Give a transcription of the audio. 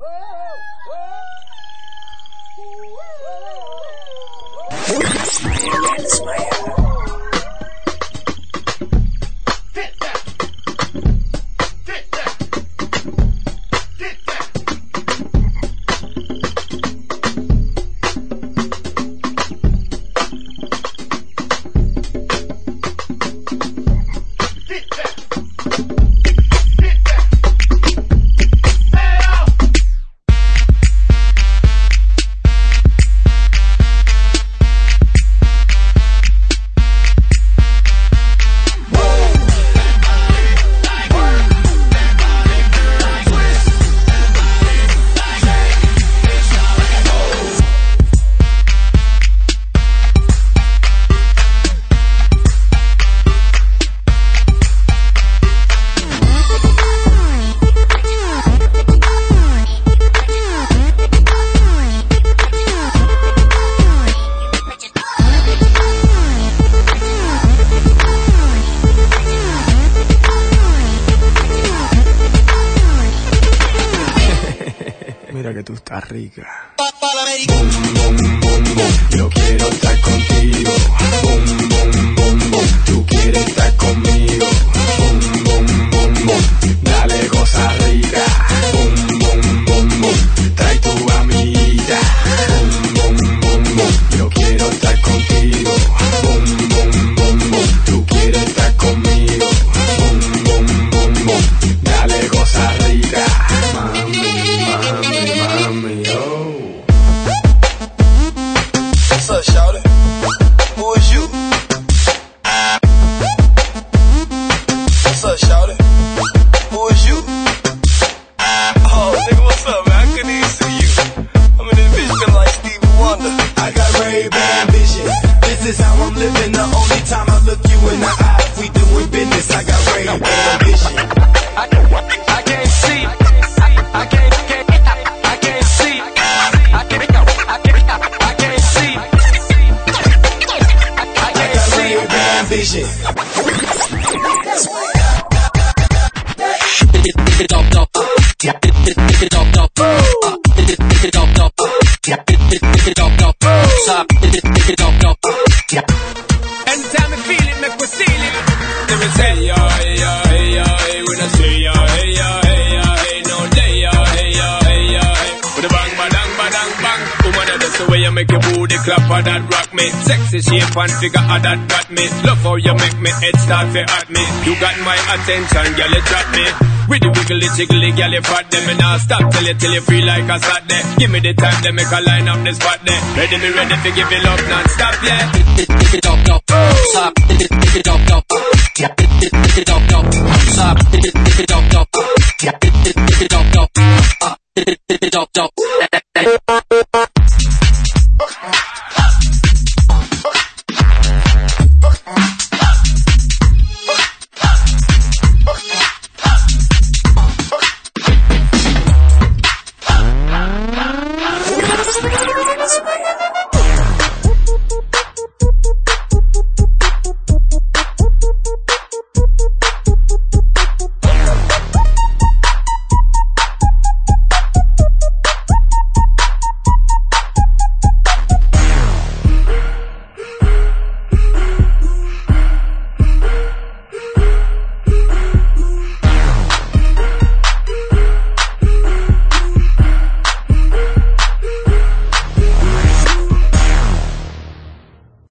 Mira que tú estás rica. Yo quiero estar contigo. Tú quieres estar conmigo. What's up, shawty? Who is you? What's up, shawty? Who is you? Oh, nigga, what's up, man? I couldn't even see you. I'm in this bitch feeling like Stevie Wonder. I got Ray-Ban vision. This is how I'm living. The only time I look you in the eye, we doing business. I got Ray-Ban vision. Anytime I feel it, make me seal it. Let me say, yeah, hey, yeah, hey, say, yeah, hey, yeah, hey, yeah, hey. No day, yeah, hey, yeah, hey, yeah, hey. With a bang, badang, badang, bang. That's the way you make your booty clap or that rock me. Sexy shape and figure how that got me. Love how you make me head start to at me. You got my attention, girl, you trap me. With the wiggly jiggly, girl, you fat them. And I'll stop till you, till you feel like a sat there. Give me the time, they make a line up the spot there. Ready, me ready to give you love non-stop, yeah. Tick it off yo stop.